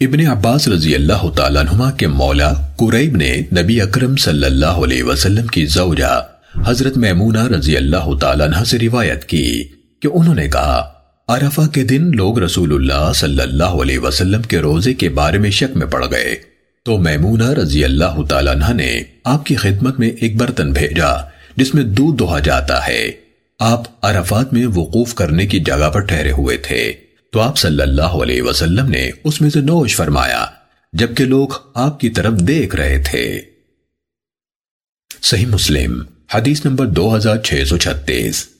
ابن عباس رضی اللہ تعالیٰ عنہما کے مولا قریب نے نبی اکرم صلی اللہ علیہ وسلم کی زوجہ حضرت میمونہ رضی اللہ تعالیٰ عنہ سے روایت کی کہ انہوں نے کہا، عرفہ کے دن لوگ رسول اللہ صلی اللہ علیہ وسلم کے روزے کے بارے میں شک میں پڑ گئے۔ تو میمونہ رضی اللہ تعالیٰ عنہ نے آپ کی خدمت میں ایک برتن بھیجا، جس میں دودھ دہا جاتا ہے۔ آپ عرفات میں وقوف کرنے کی جگہ پر ٹھہرے ہوئے تھے۔ تو آپ صلی اللہ علیہ وسلم نے اس میں سے نوش فرمایا، جبکہ لوگ آپ کی طرف دیکھ رہے تھے۔ صحیح مسلم، حدیث نمبر دو ہزار چھ سو چھتیس۔